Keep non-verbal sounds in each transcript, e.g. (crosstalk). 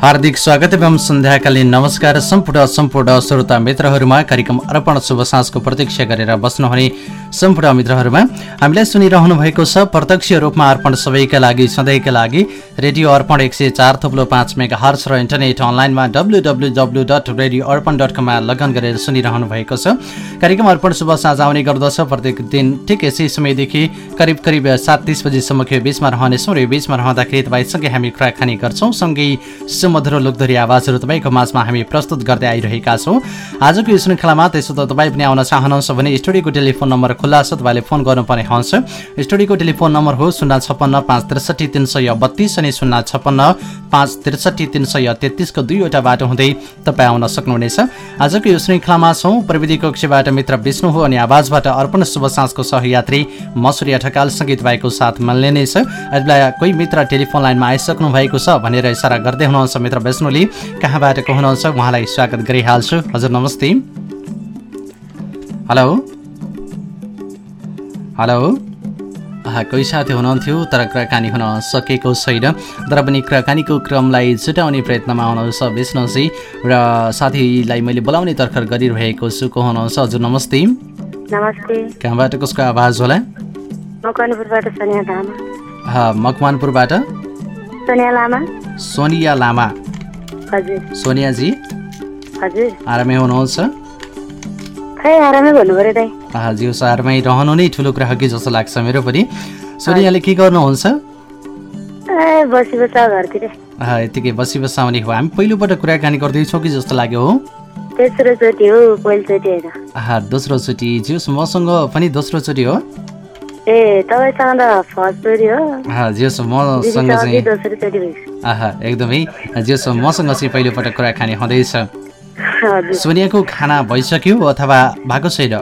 हार्दिक स्वागत एवं सन्ध्याकालीन नमस्कार। सम्पूर्ण सम्पूर्ण श्रोता मित्रहरूमा कार्यक्रम अर्पण शुभ साँझको प्रतीक्षा गरेर बस्नुहुने सम्पूर्ण मित्रहरूमा हामीलाई सुनिरहनु भएको छ प्रत्यक्ष रूपमा अर्पण सबैका लागि सधैँका लागि रेडियो अर्पण एक सय चार थुप्लो पाँच मेगा हर्स र इन्टरनेट अनलाइनमा W W radio Arpan dot कममा लगन गरेर सुनिरहनु भएको छ। कार्यक्रम अर्पण शुभ साँझ आउने गर्दछ प्रत्येक दिन ठिक यसै समयदेखि करिब करिब सात तिस बजीसम्मको यो बिचमा रहनेछौँ र यो बिचमा रहँदाखेरि तपाईँसँगै हामी कुराकानी गर्छौँ। सँगै सुमधुर लोकधरी आवाजहरू तपाईँको माझमा हामी प्रस्तुत गर्दै आइरहेका छौँ। आजको यो श्रृङ्खलामा त्यसो त तपाईँ पनि आउन चाहनुहुन्छ भने स्टुडियोको टेलिफोन नम्बर खुल्ला छ तपाईँले फोन गर्नुपर्ने हुन्छ स्टुडियोको टेलिफोन नम्बर हो शून्य छप्पन्न पाँच त्रिसठी तिन सय बत्तिस अनि शून्य छप्पन्न पाँच त्रिसठी तिन सय तेत्तिसको दुईवटा बाटो हुँदै तपाईँ आउन सक्नुहुनेछ। आजको यो श्रृङ्खलामा छौँ। प्रविधि कक्षबाट मित्र विष्णु हो अनि आवाजबाट अर्पण शुभ साँझको सहयात्री मसुरिया ठकालसँगै तपाईँको साथ मिल्ने नै छ। यति कोही मित्र टेलिफोन लाइनमा आइसक्नु भएको छ भनेर इसारा गर्दै हुनुहुन्छ मित्र विष्णुले। कहाँबाट को हुनुहुन्छ? उहाँलाई स्वागत गरिहाल्छु। हजुर नमस्ते। हेलो। हेलो कोही साथी हुनुहुन्थ्यो तर कुराकानी हुन सकेको छैन। तर पनि कुराकानीको क्रमलाई छुट्याउने प्रयत्नमा हुनुहुन्छ विष्णुजी। र साथीलाई मैले बोलाउने तर्खर गरिरहेको छु। को हुनुहुन्छ? हजुर नमस्ते। नमस्ते। कहाँबाट कसको आवाज होला? मकवानपुरबाट सोनिया लामा। मकवानपुरबाट? सोनिया लामा। सोनिया लामा। हजुर। सोनियाजी? हजुर। आरामै हुनुहुन्छ? खै आरामै भन्नु पऱ्यो दाइ। जिउ सहरमै रहनु नै ठुलो कुरा हो कि जस्तो लाग्छ मेरो पनि। सोनियाले के गर्नुहुन्छ? ए बसी बसा बसाउने हो। हामी पहिलोपल्ट कुराकानी गर्दैछौँ कि जस्तो लाग्यो हो। तेस्रो चोटि हो पहिलोचोटि होइन। दोस्रो चोटि। जियोस् मसँग पनि दोस्रो चोटि हो। एकदमै। जियोस् मसँग चाहिँ पहिलोपटक कुराकानी हुँदैछ। हजुर सोनियाको खाना भइसक्यो अथवा भएको छैन?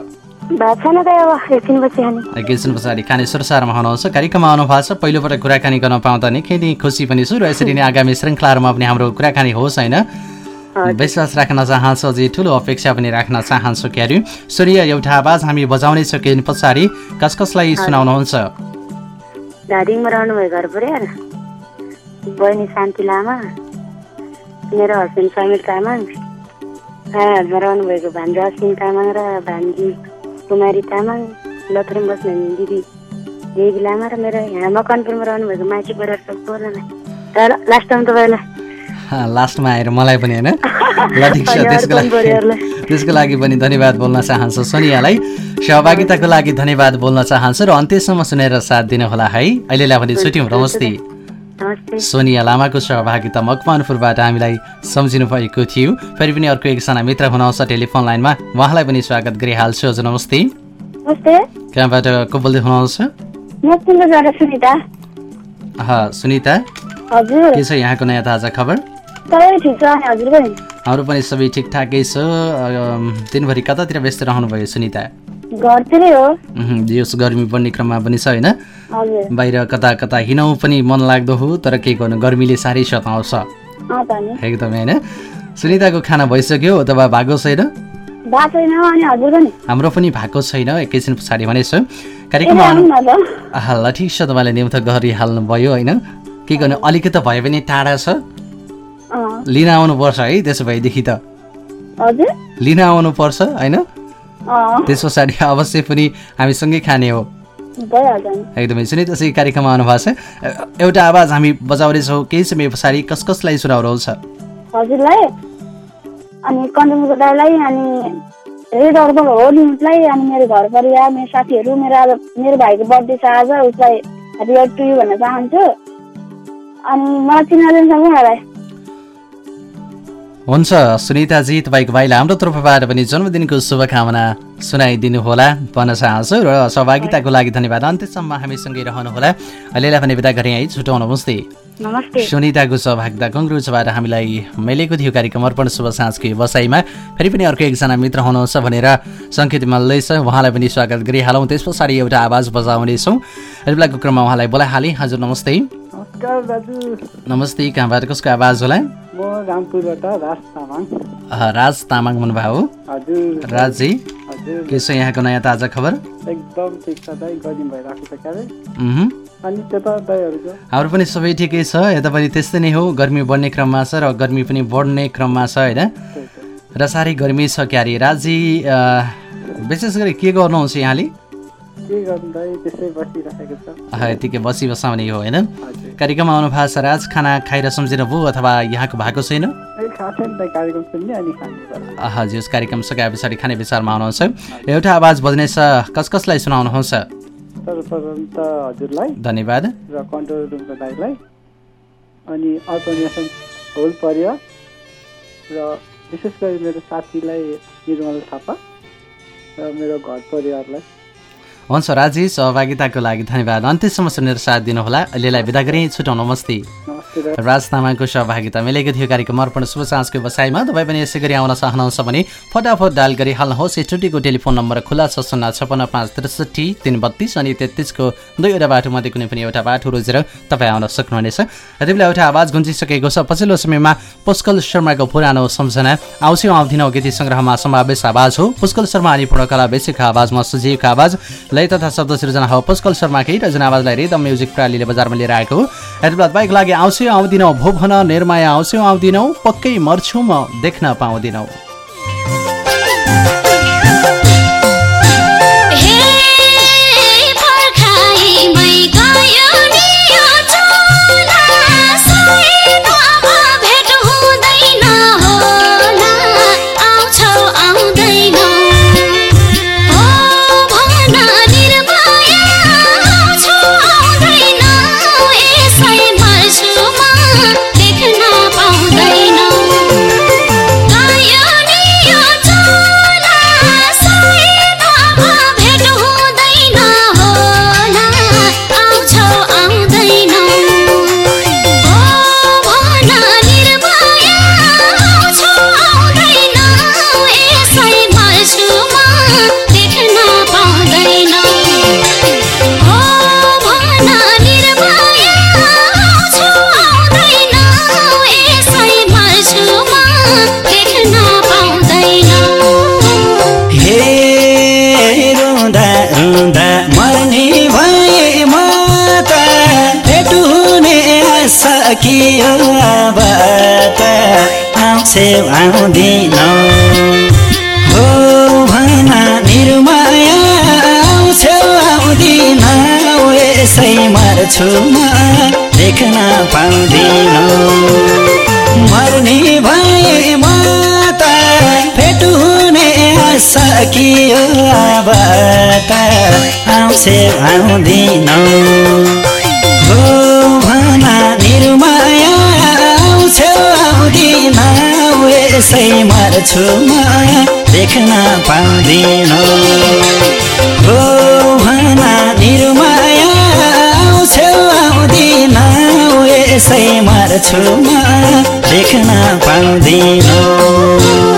एकैछिन पछाडि खाने सुरसारमा हुनुहुन्छ कार्यक्रममा आउनु भएको छ। पहिलोपटक कुराकानी गर्न पाउँदा निकै नै खुसी पनि छु र यसरी नै आगामी श्रृङ्खलाहरूमा पनि हाम्रो कुराकानी होस् होइन? विश्वास राख्न चाहन्छु अझै ठुलो अपेक्षा पनि राख्न चाहन्छु क्यारी। सूर्य एउटा आवाज हामी बजाउने सकिने पछाडि। कस कसलाई सुनाउनुहुन्छ? बहिनी शान्ति लामा मेरो हस्बेन्ड समीर तामाङ हाटमा रहनु भएको भान्जा अश्विन तामाङ र भान्जी कुमारी तामाङ लथरुम बस्ने दिदी देवी लामा र मेरो यहाँ मकनपुरमा रहनु भएको माइती परिवार सबैलाई लास्ट टाइम तपाईँलाई लास्टमा आएर मलाई पनि होइन। त्यसको लागि पनि धन्यवाद बोल्न चाहन्छु। सोनियालाई सहभागिताको लागि धन्यवाद बोल्न चाहन्छु र अन्त्यसम्म सुनेर साथ दिनुहोला है। अहिलेलाई भने छुट्यौँ नमस्ते सोनिया लामाको सहभागिता मकवानपुरबाट हामीलाई सम्झिनु भएको थियो। फेरि पनि अर्को एकजना मित्र हुनुहुन्छ टेलिफोन लाइनमा। उहाँलाई पनि स्वागत गरिहाल्छु। हजुर नमस्ते। कहाँबाट को बोल्दै हुनुहुन्छ सुनिता। के छ यहाँको नयाँ ताजा खबर? हाम्रो पनि सबै ठिकठाकै छ। दिनभरि कतातिर व्यस्त रहनुभयो सुनिता? यस गर्मी बढ्ने क्रममा पनि छ होइन? बाहिर कता कता हिँडौँ पनि मन लाग्दो हो तर के गर्नु गर्मीले साह्रै सताउँछ। एकदमै होइन? सुनिताको खाना भइसक्यो अथवा भएको छैन? हाम्रो पनि भएको छैन एकैछिन पछाडि भनेछु। कार्यक्रममा ल ठिक छ तपाईँले निम्त गरिहाल्नुभयो होइन? के गर्नु अलिकति भए पनि टाढा छ। लिन आउनुपर्छ है त्यसो भएदेखि त। लिन आउनुपर्छ होइन? त्यस पछाडि अवश्य पनि हामीसँगै खाने हो। एकदमै। सुनित यसै कार्यक्रममा आउनु भएको छ एउटा आवाज हामी बजाउनेछौँ। केही समय पछाडि कस कसलाई सुनाउनुहुन्छ? हजुरलाई? अनि कञ्चनको दाईलाई अनि धेरै डरबल हो निलाई अनि मेरो घर परिवार मेरो साथीहरू मेरो आज मेरो भाइको बर्थडे छ आज उसलाई ह्याप्पी बर्थडे टु यु भन्न चाहन्छु। अनि मलाई चिनादैन उहाँलाई हुन्छ सुनिताजी तपाईँको भाइलाई हाम्रो तर्फबाट पनि जन्मदिनको शुभकामना सुनाइदिनु होला भन्न चाहन्छु र सहभागिताको लागि धन्यवाद। अन्त्यसम्म हामीसँगै रहनुहोला। अहिलेलाई पनि बिदा गरेँ है छुट्याउनु नमस्ते। सुनिताको सहभागिता कङ्ग्रुजबाट हामीलाई मिलेको थियो कार्यक्रम अर्पण शुभ साँझको बसाइमा। फेरि पनि अर्को एकजना मित्र हुनुहुन्छ भनेर सङ्केत मल्दैछ उहाँलाई पनि स्वागत गरिहालौँ। त्यस पछाडि एउटा आवाज बजाउनेछौँ। बेलाको क्रममा उहाँलाई बोलाइहालेँ। हजुर नमस्ते। नमस्कार दाजु। नमस्ते कहाँबाट कसको आवाज होला? म रामपुरबाट राज तामाङ। राज तामाङ भन्नुभयो हो? हजुर। राजजी के छ यहाँको नयाँ ताजा खबर? एकदम ठिक छ दाइ गर्मी भइरहेको छ क्यारे। अनि त्यता दाइहरूको? हाम्रो पनि सबै ठिकै छ यता पनि त्यस्तै नै हो गर्मी बढ्ने क्रममा छ र गर्मी पनि बढ्ने क्रममा छ होइन। र साह्रै गर्मी छ क्यारे। राजी विशेष गरी के गर्नुहुन्छ यहाँले? यतिकै बसी बसाउने हो होइन। कार्यक्रममा आउनु भएको छ राज खाना खाएर सम्झिनु भयो अथवा यहाँको भएको छैन? हजुर कार्यक्रम सकाए पछाडि खाने विचारमा आउनुहुन्छ। एउटा आवाज बज्नेछ कस कसलाई सुनाउनुहुन्छ? धन्यवाद। र कन्ट्रोल रुमको दाइलाई अनि होल परिवार र विशेष गरी मेरो साथीलाई निर्मल थापा र मेरो घर परिवारलाई। हुन्छ राजी सहभागिताको लागि धन्यवाद। अन्त्यसम्म सुनेर साथ दिनुहोला। अहिलेलाई बिदा गरेँ छुटाउँ नमस्ते। राज तामाङको सहभागिता मिलेको थियो। कार्यक्रम अर्पण शुभ साँझको बसाइमा तपाईँ पनि यसै गरी आउन चाहनुहुन्छ भने फटाफट डायल गरिहाल्नुहोस्। स्टुडियोको टेलिफोन नम्बर खुला छ शून्य छपन्न पाँच त्रिसठी तिन बत्तिस अनि तेत्तिसको दुईवटा बाटोमध्ये कुनै पनि एउटा बाटो रोजेर तपाईँ आउन सक्नुहुनेछ। बेला एउटा आवाज गुन्जिसकेको छ। पछिल्लो समयमा पुष्कल शर्माको पुरानो सम्झना आउँछौ आउँदिनौ गीत सङ्ग्रहमा समावेश आवाज हो। पुष्कल शर्मा अनि पूर्णकला बेसीको आवाजमा सजिएको आवाज। लय तथा शब्द सृजना हो। पुष्कल शर्माकै रचना आवाजलाई रिदम म्युजिक प्रणालीले बजारमा लिएर आएको हो। तपाईँको लागि आउँछौ आउँदिनौ। भो भन निर्माया आउँछौ आउँदिनौ। पक्कै मर्छु म देख्न पाउँदिनौ। आउँदिनौ हो भन निर्माया आउँदिनौ यसै मर्छु म देख्न पाउँदिनौ। मर्ने भए म त भेटुने सकियो अब त आउँछे आउँदिनौ हो भन निर्माया यसै मर्छु म देख्न पाउँदिनौ। हो भन निर्माया आउँछौ आउँदिनौ यसै मर्छु म देख्न पाउँदिनौ।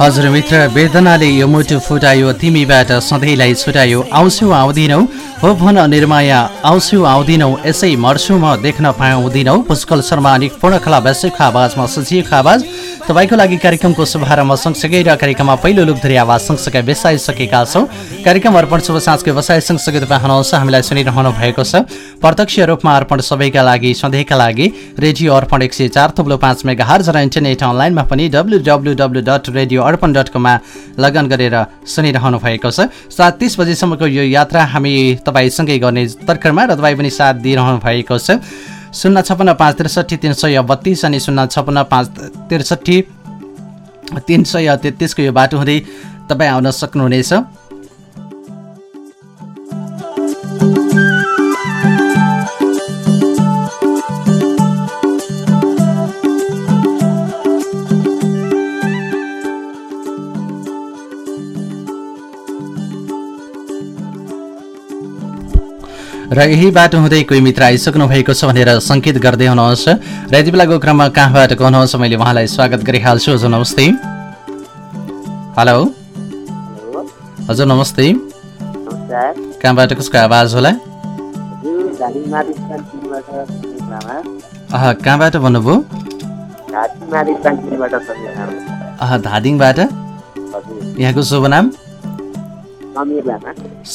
हजुर मित्र वेदनाले यो मुटु फुटायो तिमीबाट सधैँलाई छुटायो आउँछु आउँदिनौ। हो भन निर्माया आउँछु आउँदिनौ यसै मर्छु म देख्न पाउँदिनौ। पुष्कल शर्मा अनि पूर्णकला वैश्विक आवाजमा सजिएको आवाज। तपाईँको लागि कार्यक्रमको शुभारम्भ सँगसँगै र कार्यक्रममा पहिलो लुकधरी आवाज सँगसँगै बेसाइसकेका छौँ। कार्यक्रम अर्पण शुभ साँझको व्यवसाय सँगसँगै तपाईँ हुनुहुन्छ हामीलाई सुनिरहनु भएको छ। प्रत्यक्ष रूपमा अर्पण सबैका लागि सधैँका लागि रेडियो अर्पण एक सय चार थुप्लो पाँच मेगा हर्ज र इन्टरनेट अनलाइनमा पनि W W W dot radio Arpan dot कममा लगन गरेर सुनिरहनु भएको छ। सात तिस बजीसम्मको यो यात्रा हामी तपाईँसँगै गर्ने तर्करमा र तपाईँ पनि साथ दिइरहनु भएको छ। शून्य छपन्न पाँच त्रिसठी तिन सय बत्तिस अनि शून्य छपन्न पाँच त्रिसठी तिन सय तेत्तिसको यो बाटो हुँदै तपाईँ आउन सक्नुहुनेछ। र यही बाटो हुँदै कोही मित्र आइसक्नु भएको छ भनेर सङ्केत गर्दै हुनुहुन्छ र यति बेलाको क्रममा कहाँबाट कहनुहुन्छ मैले उहाँलाई स्वागत गरिहाल्छु। हजुर नमस्ते। हेलो। हजुर नमस्ते। कहाँबाट कसको आवाज होला? कहाँबाट भन्नुभयो? धादिङबाट? यहाँको शुभ नाम?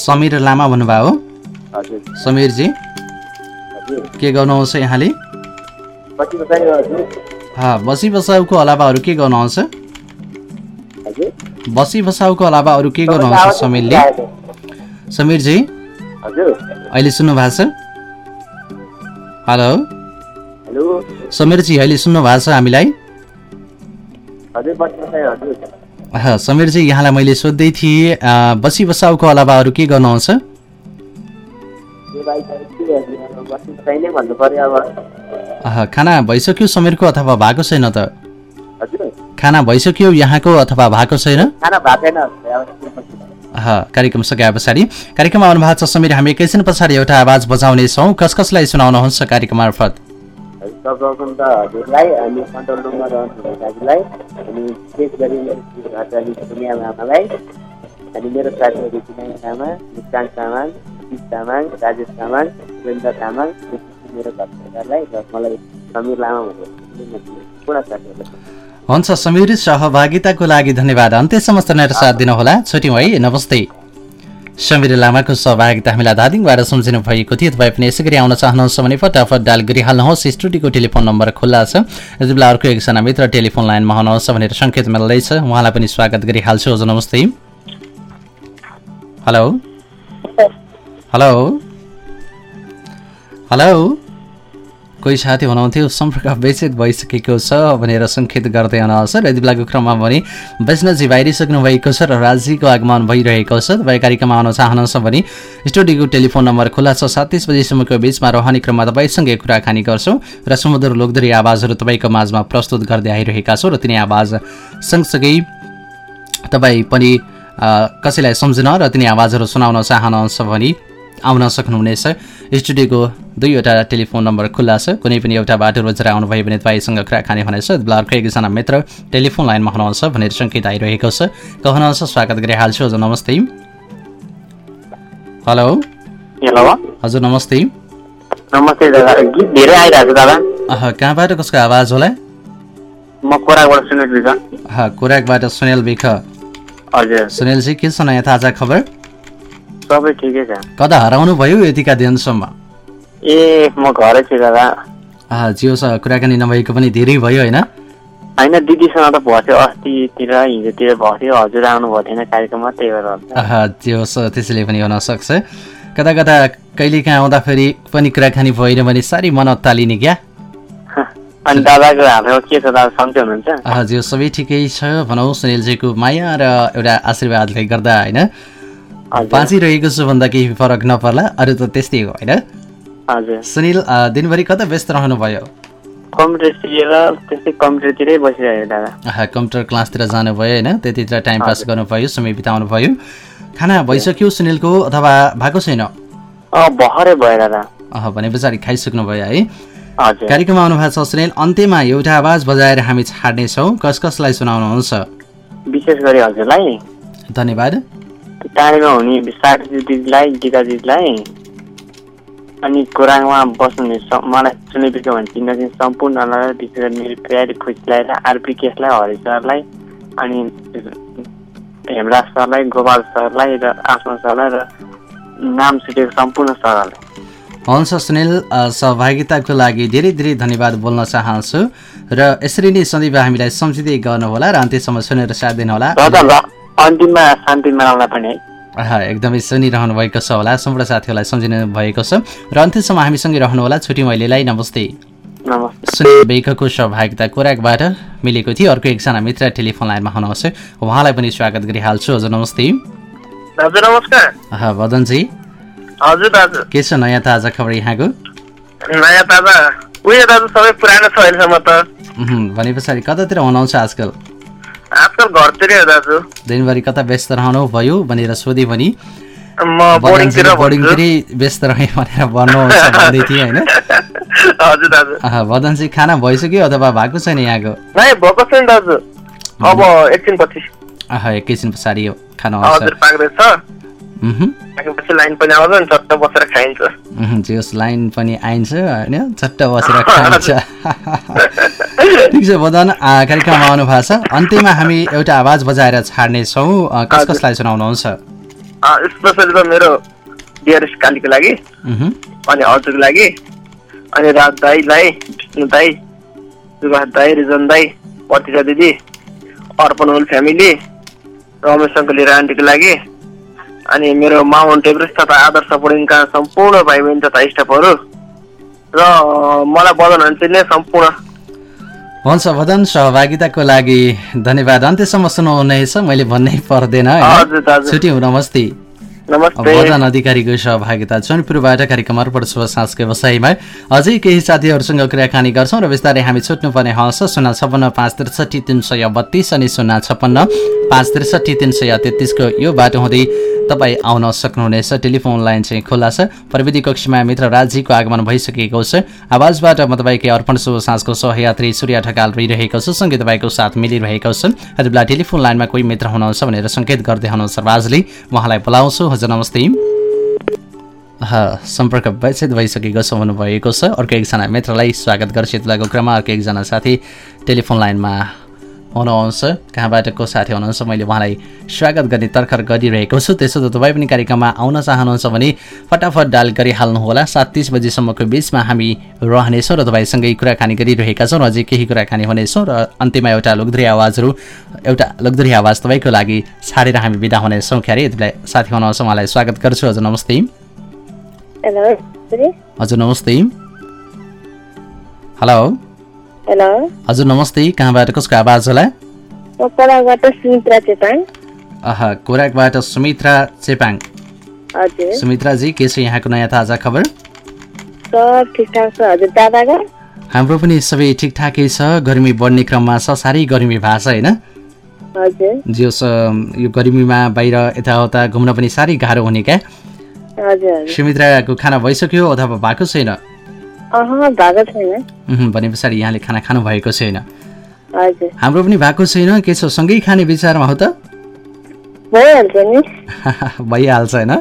समीर लामा भन्नुभयो। समीरजी के गर्नुहुन्छ यहाँले? बसी बसाउको अलावा अरू के गर्नुहुन्छ बसी बसाउको अलावा अरू के गर्नुहुन्छ समीरले समीरजी अहिले सुन्नु भएको छ? हेलो। हेलो। समीरजी अहिले सुन्नु भएको छ हामीलाई? समीरजी यहाँलाई मैले सोध्दै थिएँ बसी बसाउको अलावा अरू के गर्नुहुन्छ खाना भइसक्यो समीरको अथवा भएको छैन त? खाना भइसक्यो यहाँको अथवा भएको छैन? कार्यक्रम सकाए पछाडि। कार्यक्रममा आउनु भएको छ समीर हामी एकैछिन पछाडि एउटा आवाज बजाउनेछौँ। कस कसलाई सुनाउनुहुन्छ कार्यक्रम मार्फत? अनि मेरो साथीहरू तामाङ सतीश तामाङ राजेश तामाङ सुरेन्द्र तामाङ मेरो घर परिवारलाई र मलाई समीर लामा भनेर हुन्छ समीर सहभागिताको लागि धन्यवाद। अन्त्यसम्म सुनेर साथ दिनुहोला। छुट्यौँ है नमस्ते। समीर लामाको सहभागिता हामीलाई धादिङबाट सम्झिनु भएको थियो। तपाईँ पनि यसै गरी आउन चाहनुहुन्छ भने फटाफट डायल गरिहाल्नुहोस्। स्टुडियोको टेलिफोन नम्बर खुल्ला छ। यति बेला अर्को एकजना मित्र टेलिफोन लाइनमा हुनुहुन्छ भनेर सङ्केत मिल्दैछ। उहाँलाई पनि स्वागत गरिहाल्छु। हजुर नमस्ते। हेलो। हेलो हेलो कोही साथी हुनुहुन्थ्यो सम्पर्क विच्छेद भइसकेको छ भनेर सङ्केत गर्दै हुनुहुन्छ र यति बेलाको क्रममा भने वैष्णवजी बाहिरिसक्नु भएको छ र राजीको आगमन भइरहेको छ तपाईँ कार्यक्रममा आउन चाहनुहुन्छ भने स्टुडियोको टेलिफोन नम्बर खुला छ सात तिस बजीसम्मको बिचमा रहने क्रममा तपाईँसँगै कुराकानी गर्छौँ र समुद्र लोकदरी आवाजहरू तपाईँको माझमा प्रस्तुत गर्दै आइरहेका छौँ र तिनी आवाज सँगसँगै तपाईँ पनि कसैलाई सम्झिन र तिनी आवाजहरू सुनाउन चाहनुहुन्छ भने आउन सक्नुहुनेछ। स्टुडियोको दुईवटा टेलिफोन नम्बर खुल्ला छ। कुनै पनि एउटा बाटो रोजेर आउनुभयो भने तपाईँसँग कुराकानी हुनेछ। ब्लरको एकजना मित्र टेलिफोन लाइनमा हुनुहुन्छ भनेर सङ्केत आइरहेको छ। कहनुहुन्छ स्वागत गरिहाल्छु। हजुर नमस्ते। हेलो। हेलो। हजुर नमस्ते। नमस्ते दादा। गीत धेरै आइरहेको दादा। कहाँबाट कसको आवाज होला? म कोराकबाट सुनिल हजुर। सुनिलजी के छ नयाँ ताजा खबर? सबै ठिकै छ कता हराउनु भयो यतिका दिनसम्म? ए म घरै छु दादा। जियोसँग कुराकानी नभएको पनि धेरै भयो होइन? होइन दिदीसँग त भएको थियो अस्तितिर हिजोतिर भएको थियो हजुर आउनुभएको थिएन कार्यक्रममा त्यही भएर होला। अह, त्यो स- त्यसैले पनि हुनसक्छ कता कता कहिलेकाहीँ आउँदाखेरि पनि कुराकानी भएन भने साह्रै मन अत्तालिने क्या? अनि दादाको हालमा के छ दादा सन्चै हुनुहुन्छ? अह, जियो सबै ठिकै छ। भनौँ सुनिलजीको माया र एउटा आशीर्वादले गर्दा होइन? हजुर बाँचिरहेको छु भन्दा केही फरक नपर्ला। अरू त त्यस्तै हो होइन? सुनिल दिनभरि कता व्यस्त रहनुभयो? कम्प्युटर क्लासतिर जानुभयो होइन? त्यतितिर टाइम पास गर्नुभयो समय बिताउनु भयो। खाना भइसक्यो सुनिलको अथवा भएको छैन? भने पछाडि खाइसक्नु भयो है? कार्यक्रममा आउनु भएको छ सुनिल। अन्त्यमा एउटा आवाज बजाएर हामी छाड्नेछौँ। कस कसलाई सुनाउनुहुन्छ? विशेष गरी हजुरलाई। धन्यवाद। टाढीमा हुने साथी दिदीलाई गीता दिदीलाई। अनि कोराङमा बस्नुहुने मलाई सुनेको भने चिन्न सम्पूर्णलाई विशेष गरी मेरो प्यारी खुसीलाई र आरपी केसलाई हरि सरलाई अनि हेमराज सरलाई गोपाल सरलाई र आसमा सरलाई र नाम सुटेको सम्पूर्ण सरहरूलाई हुन्छ सुनिल सहभागिताको लागि धेरै धेरै धन्यवाद बोल्न चाहन्छु। र यसरी नै सदैव हामीलाई सम्झिँदै गर्नुहोला र अन्त्यसम्म सुनेर साथ दिनुहोला। अन्तिममा शान्ति मनाउनलाई पनि एकदमै सुनिरहनु भएको छ होला। सम्पूर्ण साथीहरूलाई सम्झिनु भएको छ। र अन्त्यसम्म हामीसँगै रहनुहोला। छुट्टी मैलेलाई नमस्ते। सुनिल बेकको सहभागिता कोराकबाट मिलेको थियो। अर्को एकजना मित्र टेलिफोन लाइनमा हुनुहुन्छ। उहाँलाई पनि स्वागत गरिहाल्छु। हजुर नमस्ते। हजुर नमस्कार। हजुर दाजु। के छ नयाँ ताजा खबर यहाँको? नयाँ ताजा। उयो दाजु सबै पुरानो छ अहिलेसम्म त। भने पछाडि कतातिर हुनुहुन्छ आजकल? आजकल घरतिरै हो दाजु। दिनभरि कता व्यस्त रहनु भयो भनेर सोधेँ भने म बोर्डिङतिर भन्छु। बोर्डिङतिरै व्यस्त रहेँ भनेर भन्नुहुन्छ भन्दै थिएँ होइन। (laughs) हजुर दाजु। आहा, वदनजी खाना भइसक्यो अथवा भएको छैन यहाँको? नै भएको छैन दाजु। अब एकछिन पछि। एकैछिन पछाडि खानु हजुर पाक्दैछ। लाइन पनि आउँछ नि चट्ट बसेर खाइन्छ। उहुँ, जियोस् लाइन पनि आइन्छ होइन? चट्ट बसेर (laughs) खान्छ ठिक छ वदन आ, कार्यक्रममा आउनु भएको छ। अन्त्यमा हामी एउटा आवाज बजाएर छाड्नेछौँ। कस कसलाई सुनाउनुहुन्छ? स्पेसली त मेरो डियरेस्ट कालीको लागि उहुँ, अनि हजुरको लागि अनि राज दाईलाई विष्णु दाई सुभाष दाई रिजन दाई पतिका दिदी अर्पण होल फ्यामिली रमेश सङ्कली आन्टीको लागि। अनि मेरो माउन्ट एभरेस्ट तथा आदर्श बोर्डिङका सम्पूर्ण भाइ बहिनी तथा स्टाफहरू र मलाई बदन चिन्ने सम्पूर्ण। हुन्छ वदन सहभागिताको लागि धन्यवाद। अन्त्यसम्म सुनाउनेछ मैले भन्नै पर्दैन छुट्टी नमस्ते नमस्ते वदन अधिकारीको सहभागिता चनपुरबाट कार्यक्रम अर्पण शुभ साँझको व्यवसायमा अझै केही साथीहरूसँग कुराकानी गर्छौँ र बिस्तारै हामी छुट्नुपर्ने हवस् शून्य छपन्न पाँच त्रिसठी तिन सय बत्तिस अनि शून्य छपन्न पाँच त्रिसठी तिन सय तेत्तिसको यो बाटो हुँदै तपाईँ आउन सक्नुहुनेछ। टेलिफोन लाइन चाहिँ खुल्ला छ। प्रविधि कक्षमा मित्र राज्यको आगमन भइसकेको छ। आवाजबाट म तपाईँकै अर्पण शुभ साँझको सहयात्री सूर्य ढकाल रहिरहेको छु। सँगै तपाईँको साथ मिलिरहेको छ। यति टेलिफोन लाइनमा कोही मित्र हुनुहुन्छ भनेर सङ्केत गर्दै हुनुहुन्छ। राजले उहाँलाई बोलाउँछु। हजुर नमस्ते। सम्पर्क विच्छेद भइसकेको छ भन्नुभएको छ। अर्को एकजना मित्रलाई स्वागत गर्छ। यति क्रममा अर्को एकजना साथी टेलिफोन लाइनमा हुनुहुन्छ। कहाँबाट को साथी हुनुहुन्छ मैले उहाँलाई स्वागत गर्ने तर्खर गरिरहेको छु। त्यसो त तपाईँ पनि कार्यक्रममा आउन चाहनुहुन्छ भने फटाफट डाल गरिहाल्नुहोला। सात तिस बजीसम्मको बिचमा हामी रहनेछौँ र तपाईँसँगै कुराकानी गरिरहेका छौँ। र अझै केही कुराकानी हुनेछौँ र अन्त्यमा एउटा लोकधुरी आवाजहरू एउटा लोकधुरी आवाज तपाईँको लागि छाडेर हामी बिदा हुनेछौँ। क्यारे यति बेला साथी हुनुहुन्छ उहाँलाई स्वागत गर्छु। हजुर नमस्ते। हेलो हजुर नमस्ते। हेलो हेलो हजुर नमस्ते। कहाँबाट कसको आवाज होला? सुमित्रा चेपाङ। कोराकबाट सुमित्रा चेपाङ। सुमित्राजी के छ यहाँको नयाँ ताजा खबर? हाम्रो पनि सबै ठिकठाकै छ। गर्मी बढ्ने क्रममा छ। साह्रै गर्मी भएको छ होइन? अम, यो गर्मीमा बाहिर यताउता घुम्न पनि साह्रै गाह्रो हुने क्या? सुमित्राको खाना भइसक्यो अथवा भएको छैन? भने पछाडि यहाँले खाना खानु भएको छैन हाम्रो पनि भएको छैन के छ सँगै खाने विचारमा हो त? भइहाल्छ (laughs) होइन?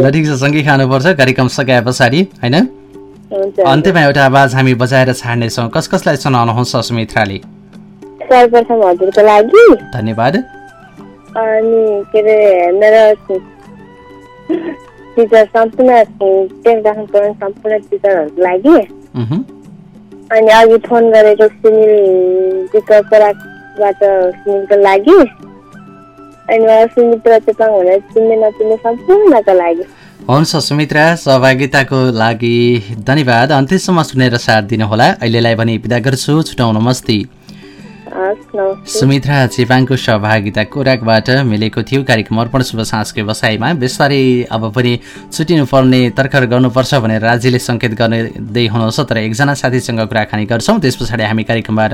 ल ठिक छ सँगै खानुपर्छ कार्यक्रम सकाए पछाडि होइन? अन्त्यमा एउटा आवाज हामी बजाएर छाड्नेछौँ। कस कसलाई सुनाउनुहुन्छ सुमित्राले सर्वप्रथम हजुरको लागि। धन्यवाद। अनि के अरे मेरो टिचर सम्पूर्ण टेन क्लासमा पढ्ने सम्पूर्ण टिचरहरूको लागि। अनि अघि फोन गरेको सुनिल विकल्पबाट सुनिलको लागि। अनि सुमित्रा चेपाङ भनेर चिन्ने नचिन्ने सम्पूर्णको लागि। हुन्छ सुमित्रा सहभागिताको लागि धन्यवाद। अन्त्यसम्म सुनेर साथ दिनुहोला। अहिलेलाई भने विदा गर्छु। छुटाउनु मस्ती। सुमित्रा चेपाङको सहभागिता कोराकबाट मिलेको थियो। कार्यक्रम अर्पण शुभ साँझको व्यवसायमा बिस्तारै अब पनि छुटिनु पर्ने तर्खर गर्नुपर्छ भनेर राज्यले सङ्केत गर्दै हुनुहुन्छ तर एकजना साथीसँग कुराकानी गर्छौँ। त्यस पछाडि हामी कार्यक्रमबाट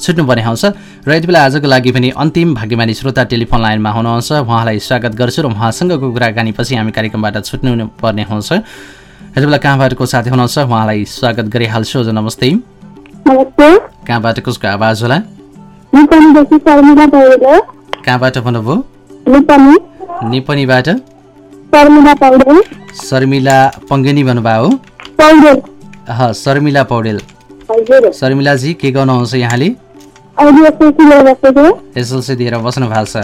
छुट्नुपर्ने हुन्छ र यति बेला आजको लागि पनि अन्तिम भाग्यमानी श्रोता टेलिफोन लाइनमा हुनुहुन्छ। उहाँलाई स्वागत गर्छु र उहाँसँगको कुराकानी पछि हामी कार्यक्रमबाट छुट्नु पर्ने हुन्छ। यति बेला कहाँबाट को साथी हुनुहुन्छ? उहाँलाई स्वागत गरिहाल्छु। हजुर नमस्ते। कहाँबाट कसको आवाज होला? निपनीदेखि शर्मिला पौडेल कहाँबाट भन्नुभयो? निपनी निपनीबाट शर्मिला पौडेल। शर्मिला पङ्गेनी भन्नुभयो। पौडेल। शर्मिला पौडेल। शर्मिलाजी के गर्नुहुन्छ यहाँले? एसएलसी दिएर बस्नु भएको छ।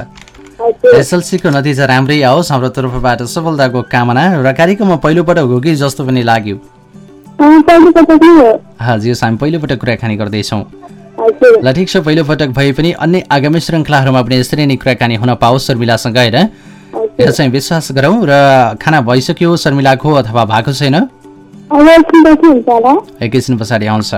एसएलसीको नतिजा राम्रै आओस् हाम्रो तर्फबाट सफलताको कामना र कार्यक्रममा पहिलोपटक हो कि जस्तो पनि लाग्यो। हजुर हामी पहिलोपटक कुराकानी गर्दैछौँ। ल ठिक छ पहिलोपटक भए पनि अन्य आगामी श्रृङ्खलाहरूमा पनि यसरी नै कुराकानी हुन पाओस् शर्मिलासँग होइन हजुर। यो चाहिँ विश्वास गरौँ र खाना भइसक्यो शर्मिलाको अथवा भएको छैन? एकैछिन पछाडि आउँछ।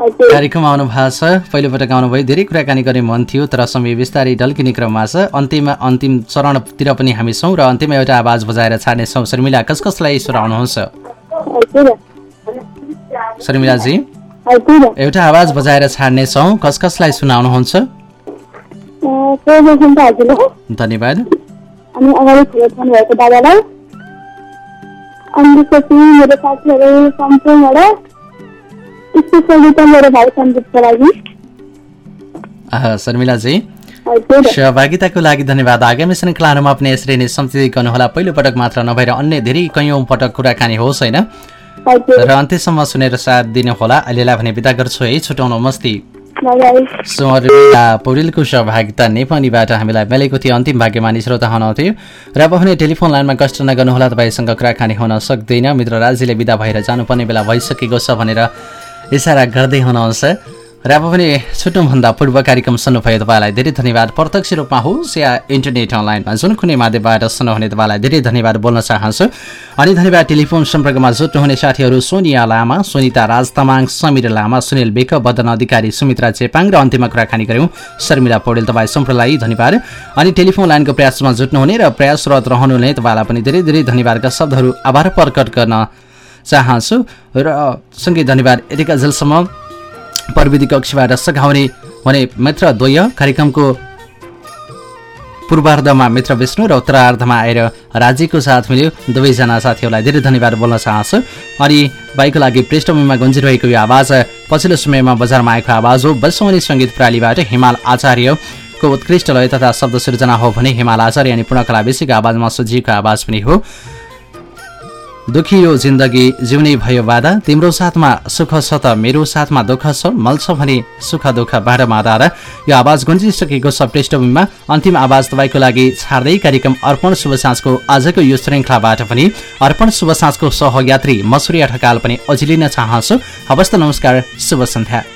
हजुर। कार्यक्रममा आउनु भएको छ पहिलोपटक आउनुभयो धेरै कुराकानी गर्ने मन थियो तर समय बिस्तारै ढल्किने क्रममा छ। अन्त्यमा अन्तिम चरणतिर पनि हामी छौँ र अन्त्यमा एउटा आवाज बजाएर छाड्नेछौँ शर्मिला कस कसलाई सुनाउनुहुन्छ शर्मिलाजी। एउटा आवाज बजाएर छाड्नेछौँ कस कसलाई सुनाउनुहुन्छ? त धन्यवाद। अनि अगाडि ठुलो भएको दादालाई। अनि त्यसपछि मेरो साथीहरू सम्पूर्णबाट स्पेसल गीत मेरो भाइ सञ्जीतको लागि। शर्मिलाजी सहभागिताको लागि धन्यवाद। आगामी श्रृङ्खलाहरूमा पनि यसरी नै सम्झिँदै गर्नुहोला। पहिलो पटक मात्र नभएर अन्य धेरै कैयौँ पटक कुराकानी होस् होइन? र अन्त्यसम्म सुनेर साथ दिनुहोला अहिलेलाई भने बिदा गर्छु है। छुट्याउनु मस्ती। पौडेलको सहभागिता नेपालीबाट हामीलाई मिलेको थियो। अन्तिम भाग्यमानी श्रोता हुनुहुन्थ्यो। र अब भने टेलिफोन लाइनमा कष्ट नगर्नुहोला तपाईँसँग कुराकानी हुन सक्दैन। मित्र राज्यले विदा भएर जानुपर्ने बेला भइसकेको छ भनेर इसारा गर्दै हुनुहुन्छ। र अब पनि छुट्नुभन्दा पूर्व कार्यक्रम सुन्नुभयो तपाईँलाई धेरै धन्यवाद। प्रत्यक्ष रूपमा होस् या इन्टरनेट अनलाइनमा जुन कुनै माध्यमबाट सुन्नुहुने तपाईँलाई धेरै धन्यवाद बोल्न चाहन्छु। अनि धन्यवाद टेलिफोन सम्पर्कमा जुट्नुहुने साथीहरू सोनिया लामा सुनिता राज तामाङ समीर लामा सुनिल बेक बदन अधिकारी सुमित्रा चेपाङ र अन्तिममा कुराकानी गऱ्यौँ शर्मिला पौडेल। तपाईँ सम्पूर्णलाई धन्यवाद। अनि टेलिफोन लाइनको प्रयासमा जुट्नुहुने र प्रयासरत रहनुहुने तपाईँलाई पनि धेरै धेरै धन्यवादका शब्दहरू आभार प्रकट गर्न चाहन्छु। र सँगै धन्यवाद यतिका जेलसम्म प्रविधि कक्षबाट सघाउने भने मित्र द्वय कार्यक्रमको पूर्वार्धमा मित्र विष्णु र उत्तरार्धमा आएर राज्यको साथ मिल्यो। दुवैजना साथीहरूलाई धेरै धन्यवाद बोल्न चाहन्छु। अनि बाइकको लागि पृष्ठभूमिमा गुन्जिरहेको यो आवाज पछिल्लो समयमा बजारमा आएको आवाज हो। बसौनी सङ्गीत प्रणालीबाट हिमाल आचार्यको उत्कृष्ट लय तथा शब्द सृजना हो भने हिमाल आचार्य अनि पूर्णकला बेसीको आवाजमा सजिएको आवाज पनि हो। दुखी यो जिन्दगी जिउने भयो बाधा। तिम्रो साथमा सुख छ त मेरो साथमा दुःख छ मल्छ भने सुख दुःख बाह्रमा दादा यो आवाज गुन्जिसकेको छ पृष्ठभूमिमा। अन्तिम आवाज तपाईँको लागि छाड्दै कार्यक्रम अर्पण शुभ साँझको आजको यो श्रृङ्खलाबाट पनि अर्पण शुभ साँझको सहयात्री मसुरिया ठकाल पनि अझै लिन चाहन्छु। हवस् त नमस्कार शुभ सन्ध्या।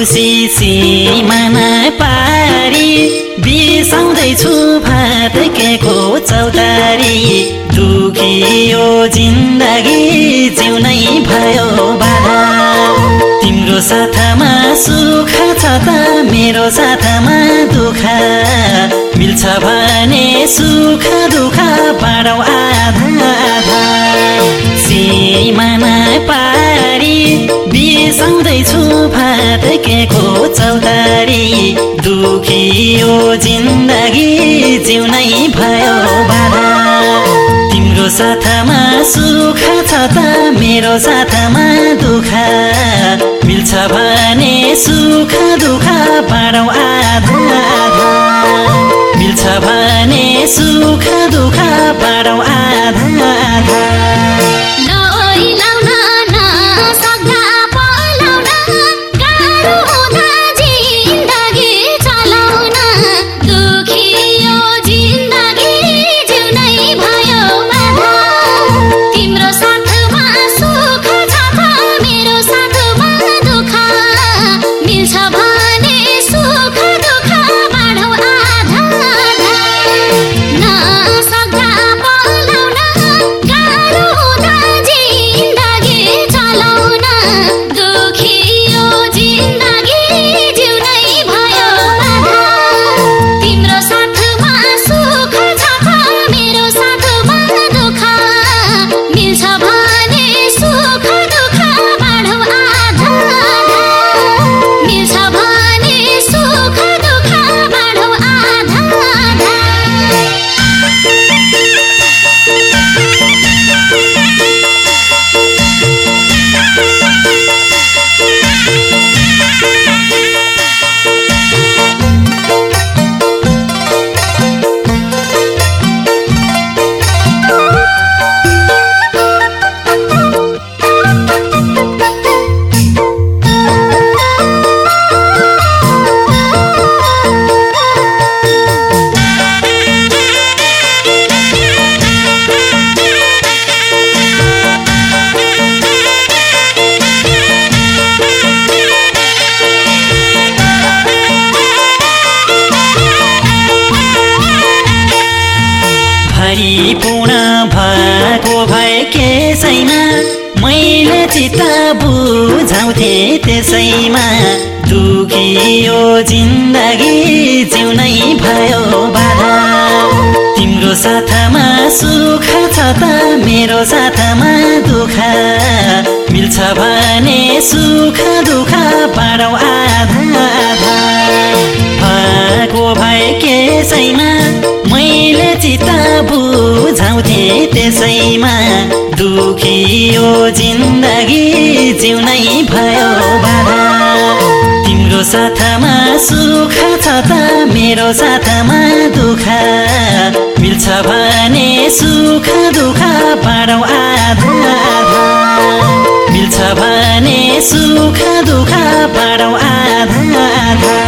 खुसी सिमाना पारी बिसाउँदैछु भात केको चौतारी। दुखी यो जिन्दगी जिउनै भयो बाधा तिम्रो साथमा सुख छ त मेरो साथमा दुःख। मिल्छ भने सुख दुःख बाँडौँ आधा आधा। सिमाना पारी बिसाउँदैछु भात केको चौतारी। दुखी यो जिन्दगी जिउनै भयो बाधा। तिम्रो साथमा सुख छ त मेरो साथमा दुःख। मिल्छ भने सुख दुःख बाँडौँ आधा मिल्छ भने सुख दुःख बाँडौँ आधा आधा। भए केसैमा मैले चित्त बुझाउँथे त्यसैमा। दुखी यो जिन्दगी जिउनै भयो बाधा तिम्रो साथमा सुख छ त मेरो साथमा दुःख। मिल्छ भने सुख दुःख बाँडौ आधा। आधा मिल्छ भने सुख दुःख बाँडौ आधा आधा।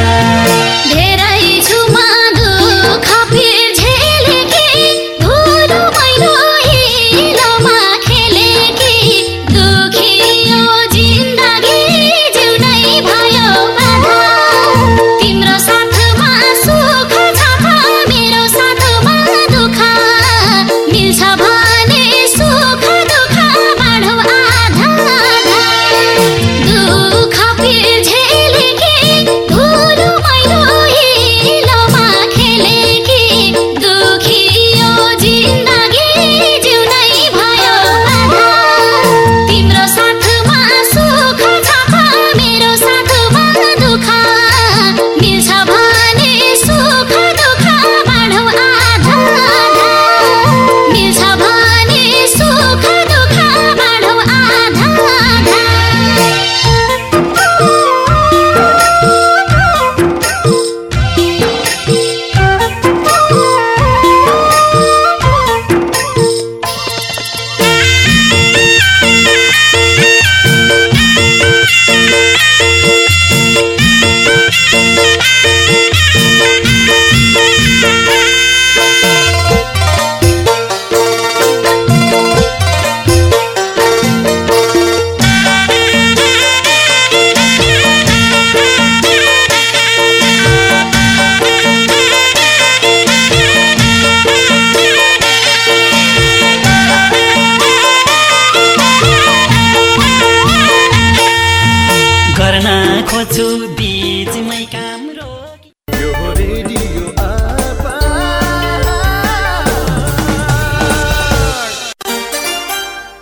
खोज्छु बिचमै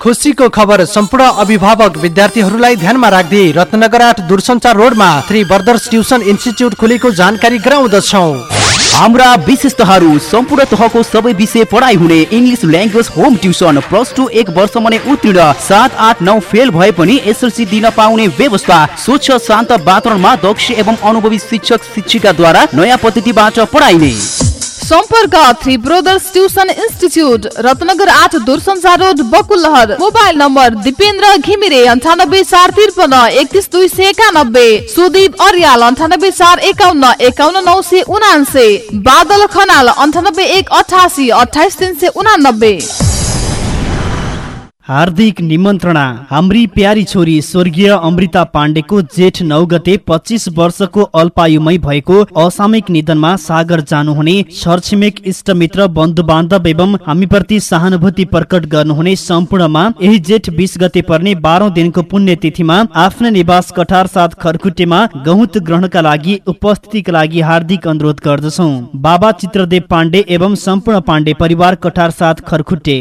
खुसीको खबर सम्पूर्ण अभिभावक विद्यार्थीहरूलाई ध्यानमा राख्दै रत्नगर आठ दूरसञ्चार रोडमा थ्री ब्रदर्स ट्युसन इन्स्टिच्युट खुलेको जानकारी गराउँदछौ। हाम्रा विशेषताहरू सम्पूर्ण तहको सबै विषय पढाइ हुने English language home tuition plus two एक वर्षमा नै उत्तीर्ण सात आठ नौ फेल भए पनि एसएलसी दिन पाउने व्यवस्था स्वच्छ शान्त वातावरणमा दक्ष एवं अनुभवी शिक्षक शिक्षिकाद्वारा नयाँ पद्धतिबाट पढाइने। सम्पर्क three brothers tuition institute Ratnanagar आठ दूरसञ्चार road Bakulahar. Mobile number Dipendra Ghimire अन्ठानब्बे चार त्रिपन्न एकतिस दुई सय एकानब्बे। सुदीप अर्याल अन्ठानब्बे चार एकाउन्न एकाउन्न नौ सय उनान्से। बादल खनाल अन्ठानब्बे एक अठासी अठाइस तिन सय उनानब्बे। हार्दिक निमन्त्रणा। हाम्री प्यारी छोरी स्वर्गीय अमृता पाण्डेको जेठ नौ गते पच्चिस वर्षको अल्पायुमै भएको असामयिक निधनमा सागर जानुहुने छरछिमेक इष्टमित्र बन्धु बान्धव एवं हामीप्रति सहानुभूति प्रकट गर्नुहुने सम्पूर्णमा यही जेठ बिस गते पर्ने बाह्रौं दिनको पुण्यतिथिमा आफ्नो निवास कठार साथ खरखुट्टेमा गहुँत ग्रहणका लागि उपस्थितिका लागि हार्दिक अनुरोध गर्दछौ। बाबा चित्रदेव पाण्डे एवं सम्पूर्ण पाण्डे परिवार कठार साथ खरखुट्टे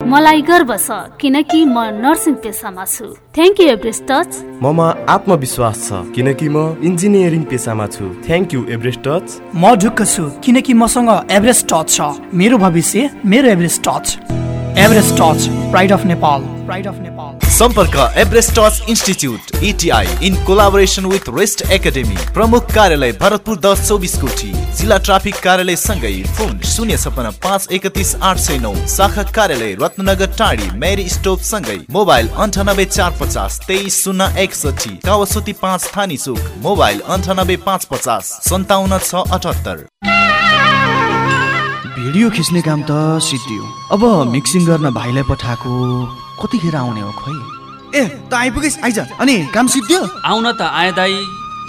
मलाई गर्व छ किनकि म नर्सिङ पेसामा छु। थ्याङ्क यू एभरेस्ट टच ममा आत्मविश्वास छ किनकि म इन्जिनियरिङ पेसामा छु। थ्याङ्क यू एभरेस्ट टच म ढुक्क छु किनकि मसँग एभरेस्ट टच छ। मेरो भविष्य मेरो Everest touch Everest touch pride of Nepal pride of Nepal सम्पर्क Everest touch institute ETI in collaboration with rest academy प्रमुख कार्यालय भरतपुर दस चौबिस कोठी। जिल्ला ट्राफिक कार्यालय सँगै फोन शून्य छपन्न पाँच एकतिस आठ सय नौ। शाखा कार्यालय रत्नगर टाढी मेरी स्टोप सँगै। मोबाइल अन्ठानब्बे चार पचास तेइस शून्य एकसठी कावसुती पाँच थानी चोक। मोबाइल अन्ठानब्बे पाँच पचास सन्ताउन्न छ अठहत्तर। भिडियो खिच्ने काम त सिद्धियो। अब मिक्सिङ गर्न भाइलाई पठाएको। कतिखेर आउने हो खोइ ए त आइपुगेस् आइज। अनि काम सिद्धियो? आउन त आए दाई।